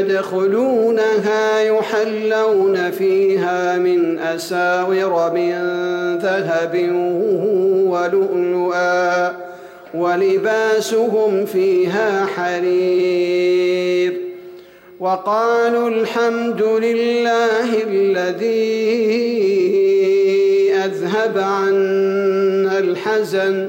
يدخلونها يحلون فيها من أساور من ذهب ولؤلؤا ولباسهم فيها حرير. وقالوا الحمد لله الذي أذهب عنا الحزن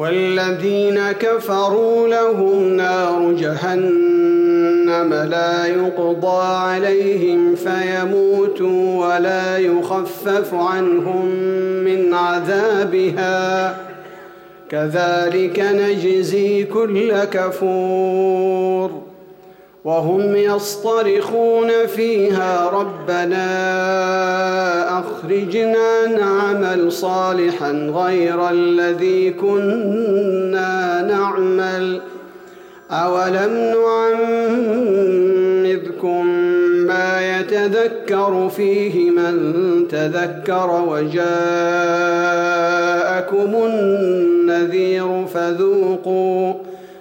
والذين كفروا لهم نار جهنم لا يقضى عليهم فيموتوا ولا يخفف عنهم من عذابها. كذلك نجزي كل كفور. وهم يصطرخون فيها ربنا أخرجنا نعمل صالحا غير الذي كنا نعمل. أولم نعمركم ما يتذكر فيه من تذكر وجاءكم النذير فذوقوا